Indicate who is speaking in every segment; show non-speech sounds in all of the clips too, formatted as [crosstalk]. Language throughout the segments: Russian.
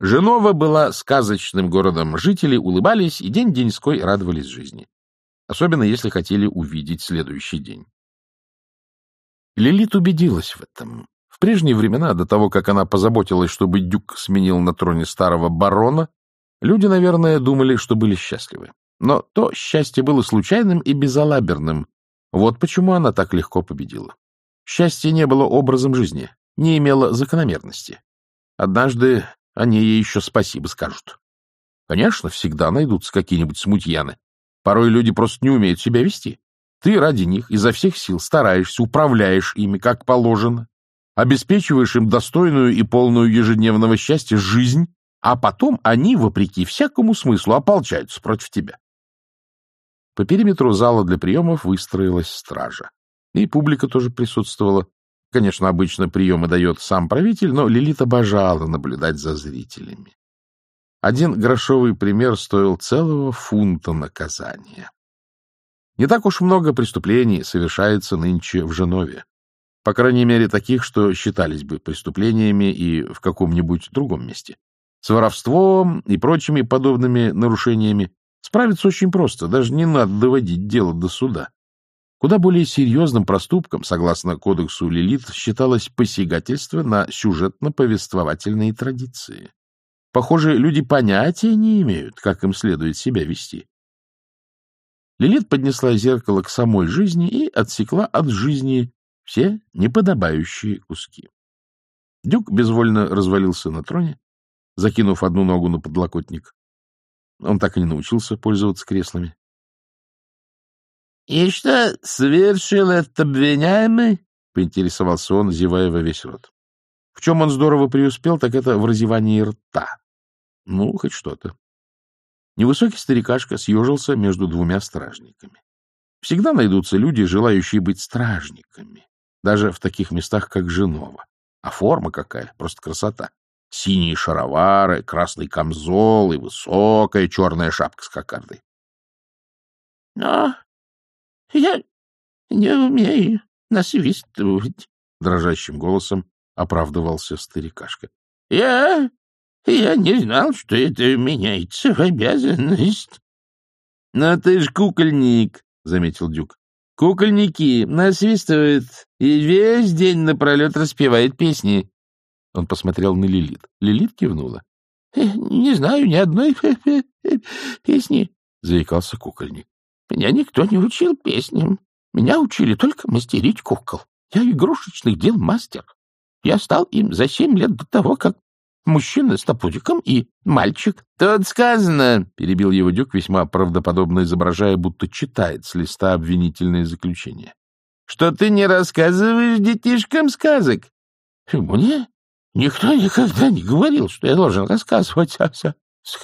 Speaker 1: Женова была сказочным городом, жители улыбались и день-деньской радовались жизни. Особенно, если хотели увидеть следующий день. Лилит убедилась в этом. В прежние времена, до того, как она позаботилась, чтобы Дюк сменил на троне старого барона, люди, наверное, думали, что были счастливы. Но то счастье было случайным и безалаберным. Вот почему она так легко победила. Счастье не было образом жизни, не имело закономерности. Однажды они ей еще спасибо скажут. Конечно, всегда найдутся какие-нибудь смутьяны. Порой люди просто не умеют себя вести. Ты ради них изо всех сил стараешься, управляешь ими, как положено, обеспечиваешь им достойную и полную ежедневного счастья жизнь, а потом они, вопреки всякому смыслу, ополчаются против тебя. По периметру зала для приемов выстроилась стража. И публика тоже присутствовала. Конечно, обычно приемы дает сам правитель, но Лилит обожала наблюдать за зрителями. Один грошовый пример стоил целого фунта наказания. Не так уж много преступлений совершается нынче в Женове. По крайней мере, таких, что считались бы преступлениями и в каком-нибудь другом месте. С воровством и прочими подобными нарушениями справиться очень просто, даже не надо доводить дело до суда. Куда более серьезным проступком, согласно кодексу Лилит, считалось посягательство на сюжетно-повествовательные традиции. Похоже, люди понятия не имеют, как им следует себя вести. Лилит поднесла зеркало к самой жизни и отсекла от жизни все неподобающие куски. Дюк безвольно развалился на троне, закинув одну ногу на подлокотник. Он так и не научился пользоваться креслами. — И что, совершил этот обвиняемый? — поинтересовался он, зевая во весь рот. В чем он здорово преуспел, так это в разевании рта. Ну, хоть что-то. Невысокий старикашка съежился между двумя стражниками. Всегда найдутся люди, желающие быть стражниками, даже в таких местах, как Женова. А форма какая, просто красота. Синие шаровары, красный камзол и высокая черная шапка с кокардой. — Но я не умею насвистывать, — дрожащим голосом оправдывался старикашка. — Я я не знал, что это меняется в обязанность. — Но ты ж кукольник, — заметил Дюк. — Кукольники насвистывают и весь день напролет распевают песни. Он посмотрел на Лилит. Лилит кивнула. — Не знаю ни одной [laughs] песни, — заикался кукольник. — Меня никто не учил песням. Меня учили только мастерить кукол. Я игрушечных дел мастер. Я стал им за семь лет до того, как мужчина с топориком и мальчик. — Тут сказано, — перебил его Дюк, весьма правдоподобно изображая, будто читает с листа обвинительное заключение, — что ты не рассказываешь детишкам сказок. — Мне никто никогда не говорил, что я должен рассказывать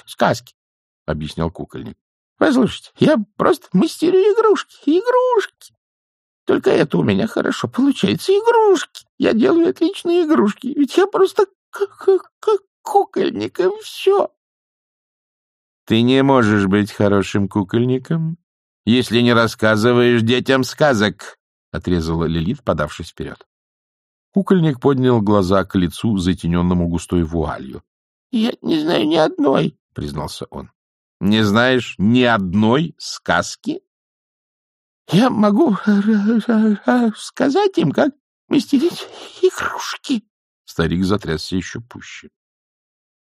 Speaker 1: сказки, — объяснял кукольник. — Послушайте, я просто мастерю игрушки, игрушки. Только это у меня хорошо получается. Игрушки. Я делаю отличные игрушки. Ведь я просто как кукольником все. Ты не можешь быть хорошим кукольником, если не рассказываешь детям сказок, — отрезала Лилит, подавшись вперед. Кукольник поднял глаза к лицу, затененному густой вуалью. — Я не знаю ни одной, — признался он. — Не знаешь ни одной сказки? — Я могу сказать им, как мастерить игрушки, Старик затрясся еще пуще.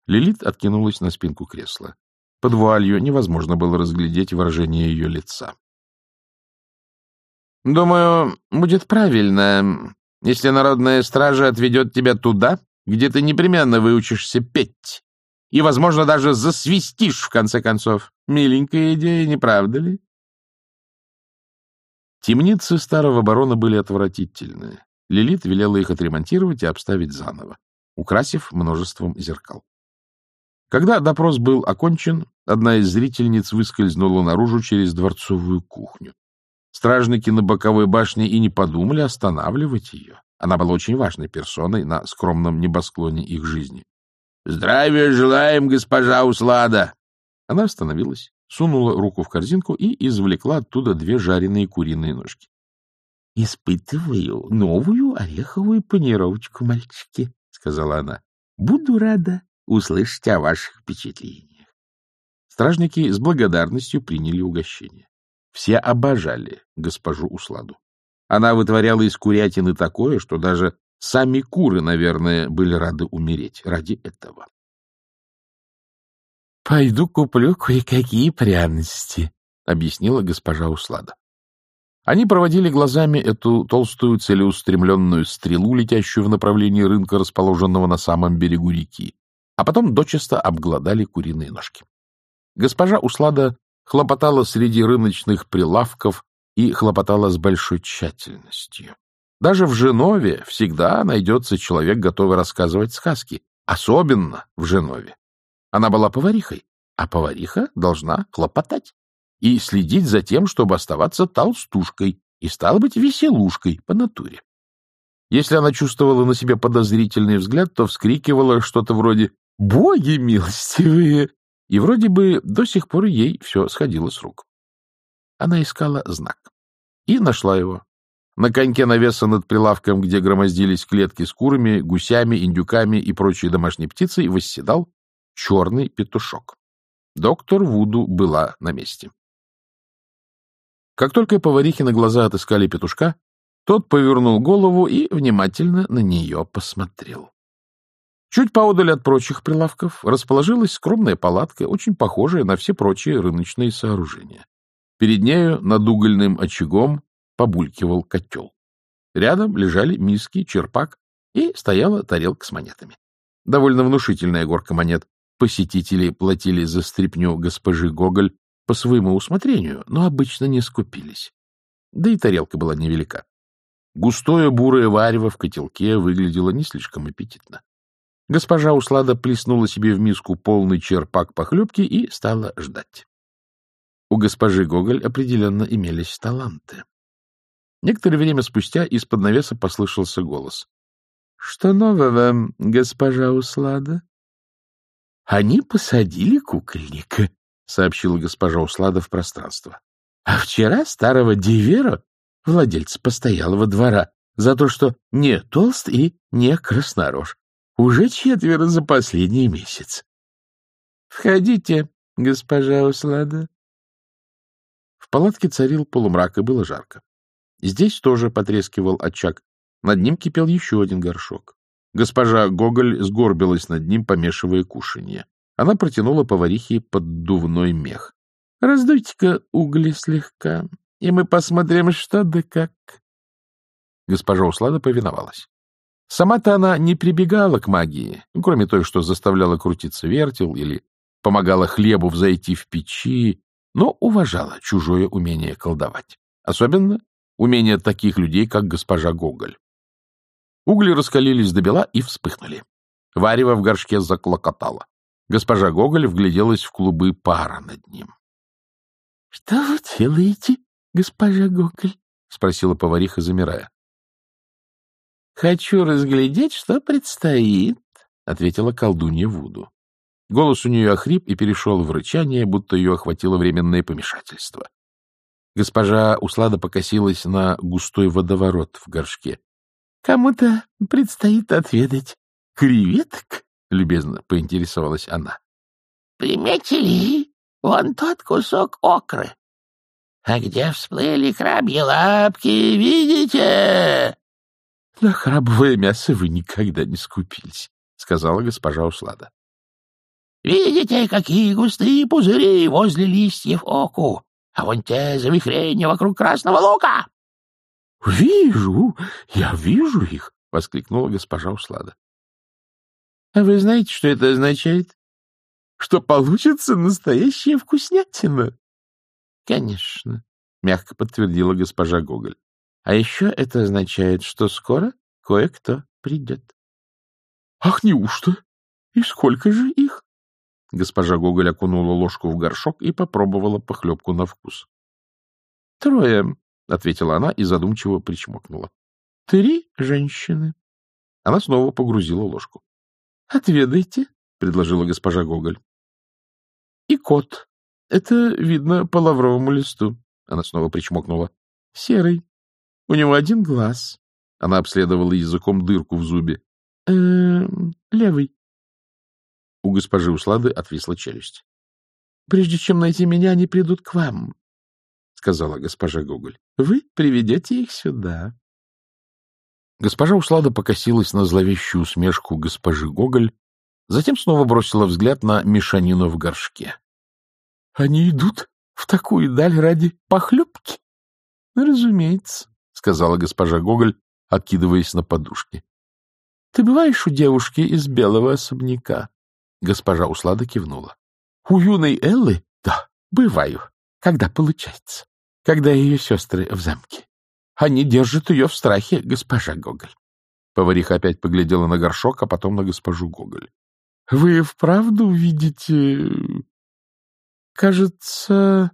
Speaker 1: Лилит откинулась на спинку кресла. Под вуалью невозможно было разглядеть выражение ее лица. — Думаю, будет правильно, если народная стража отведет тебя туда, где ты непременно выучишься петь, и, возможно, даже засвистишь, в конце концов. Миленькая идея, не правда ли? Темницы старого барона были отвратительные. Лилит велела их отремонтировать и обставить заново, украсив множеством зеркал. Когда допрос был окончен, одна из зрительниц выскользнула наружу через дворцовую кухню. Стражники на боковой башне и не подумали останавливать ее. Она была очень важной персоной на скромном небосклоне их жизни. — Здравия желаем, госпожа Услада! Она остановилась, сунула руку в корзинку и извлекла оттуда две жареные куриные ножки. — Испытываю новую ореховую панировочку, мальчики, — сказала она. — Буду рада
Speaker 2: услышать о ваших впечатлениях.
Speaker 1: Стражники с благодарностью приняли угощение. Все обожали госпожу Усладу. Она вытворяла из курятины такое, что даже сами куры, наверное, были рады умереть ради этого.
Speaker 2: — Пойду куплю кое-какие пряности, — объяснила госпожа Услада.
Speaker 1: Они проводили глазами эту толстую целеустремленную стрелу, летящую в направлении рынка, расположенного на самом берегу реки, а потом дочисто обглодали куриные ножки. Госпожа Услада хлопотала среди рыночных прилавков и хлопотала с большой тщательностью. Даже в Женове всегда найдется человек, готовый рассказывать сказки, особенно в Женове. Она была поварихой, а повариха должна хлопотать и следить за тем, чтобы оставаться толстушкой и, стало быть, веселушкой по натуре. Если она чувствовала на себе подозрительный взгляд, то вскрикивала что-то вроде «Боги милостивые!» и вроде бы до сих пор ей все сходило с рук. Она искала знак и нашла его. На коньке навеса над прилавком, где громоздились клетки с курами, гусями, индюками и прочей домашней птицей, восседал черный петушок. Доктор Вуду была на месте. Как только поварихи на глаза отыскали петушка, тот повернул голову и внимательно на нее посмотрел. Чуть поодаль от прочих прилавков расположилась скромная палатка, очень похожая на все прочие рыночные сооружения. Перед нею над угольным очагом побулькивал котел. Рядом лежали миски, черпак и стояла тарелка с монетами. Довольно внушительная горка монет. Посетители платили за стряпню госпожи Гоголь по своему усмотрению, но обычно не скупились. Да и тарелка была невелика. Густое бурое варево в котелке выглядело не слишком аппетитно. Госпожа Услада плеснула себе в миску полный черпак похлебки и стала ждать. У госпожи Гоголь определенно имелись таланты. Некоторое время спустя из-под навеса послышался голос. — Что нового, госпожа Услада? — Они посадили кукольника, — сообщила госпожа Услада в пространство. — А вчера старого Дивера, владельца постоялого двора, за то, что не толст и не краснорож. Уже четверо за последний месяц. — Входите, госпожа Услада. В палатке царил полумрак, и было жарко. Здесь тоже потрескивал очаг. Над ним кипел еще один горшок. Госпожа Гоголь сгорбилась над ним, помешивая кушанье. Она протянула поварихе поддувной мех. — Раздуйте-ка угли слегка, и мы посмотрим, что да как. Госпожа Услада повиновалась. Сама-то она не прибегала к магии, кроме той, что заставляла крутиться вертел или помогала хлебу взойти в печи, но уважала чужое умение колдовать. Особенно умение таких людей, как госпожа Гоголь. Угли раскалились до бела и вспыхнули. Варево в горшке заклокотало. Госпожа Гоголь вгляделась в клубы пара над ним. — Что вы делаете, госпожа Гоголь? — спросила повариха, замирая. — Хочу разглядеть, что предстоит, — ответила колдунья Вуду. Голос у нее охрип и перешел в рычание, будто ее охватило временное помешательство. Госпожа Услада покосилась на густой водоворот в горшке. — Кому-то предстоит отведать креветок? — любезно поинтересовалась она. — Приметили? Вон тот кусок окры. — А где всплыли крабьи лапки, видите? — На крабовое мясо вы никогда не скупились, — сказала госпожа Услада. — Видите, какие густые пузыри возле листьев оку? А вон те завихрения вокруг красного лука. — Вижу, я вижу их! — воскликнула госпожа Услада. — А вы знаете, что это означает? — Что получится настоящая вкуснятина. — Конечно, — мягко подтвердила госпожа Гоголь. — А еще это означает, что скоро кое-кто придет. — Ах, неужто? И сколько же их? Госпожа Гоголь окунула ложку в горшок и попробовала похлебку на вкус. — Трое, — ответила она и задумчиво причмокнула. — Три женщины. Она снова погрузила ложку. — Отведайте, — предложила госпожа Гоголь. — И кот. Это видно по лавровому листу. Она снова причмокнула. — Серый. У него один глаз. Она обследовала языком дырку в зубе. — Э -э, левый. У госпожи Услады отвисла челюсть.
Speaker 2: — Прежде чем найти меня, они придут к вам, — сказала госпожа Гоголь. — Вы приведете их сюда.
Speaker 1: Госпожа Услада покосилась на зловещую усмешку госпожи Гоголь, затем снова бросила взгляд на мешанину в горшке.
Speaker 2: — Они идут в такую даль ради похлебки? — Разумеется, — сказала госпожа Гоголь, откидываясь на подушке. — Ты бываешь у девушки из белого особняка? Госпожа Услада кивнула. — У юной Эллы? Да, бываю. Когда получается? Когда ее сестры в замке. Они держат ее в страхе, госпожа Гоголь.
Speaker 1: Повариха опять поглядела на горшок, а потом на госпожу Гоголь.
Speaker 2: — Вы вправду видите... Кажется,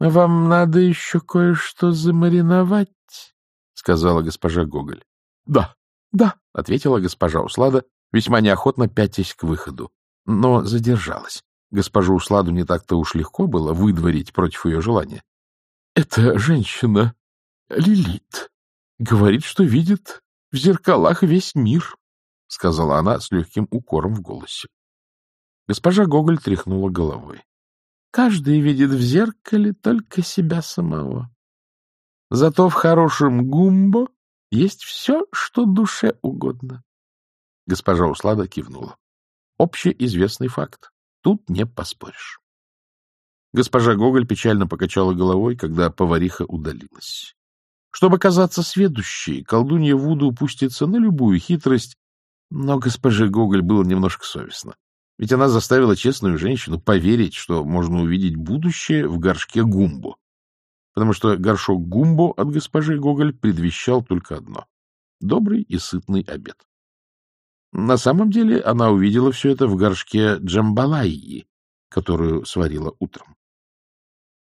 Speaker 2: вам надо еще кое-что замариновать, — сказала госпожа Гоголь.
Speaker 1: — Да, да, — ответила госпожа Услада, весьма неохотно пятясь к выходу, но задержалась. Госпожу Усладу не так-то уж легко было выдворить против ее желания.
Speaker 2: — Эта женщина Лилит говорит, что видит в зеркалах весь мир, — сказала она с легким укором в голосе. Госпожа Гоголь тряхнула головой. Каждый видит в зеркале только себя самого. Зато в хорошем гумбо есть все, что душе угодно. Госпожа Услада кивнула. Общеизвестный факт. Тут не поспоришь. Госпожа Гоголь печально покачала головой, когда повариха удалилась. Чтобы казаться сведущей, колдунья Вуду упустится на любую хитрость, но госпоже Гоголь было немножко совестно. Ведь она заставила честную женщину поверить, что можно увидеть будущее в горшке Гумбо. Потому что горшок Гумбо от госпожи Гоголь предвещал только одно — добрый и сытный обед. На самом деле она увидела все это в горшке Джамбалайи, которую сварила утром.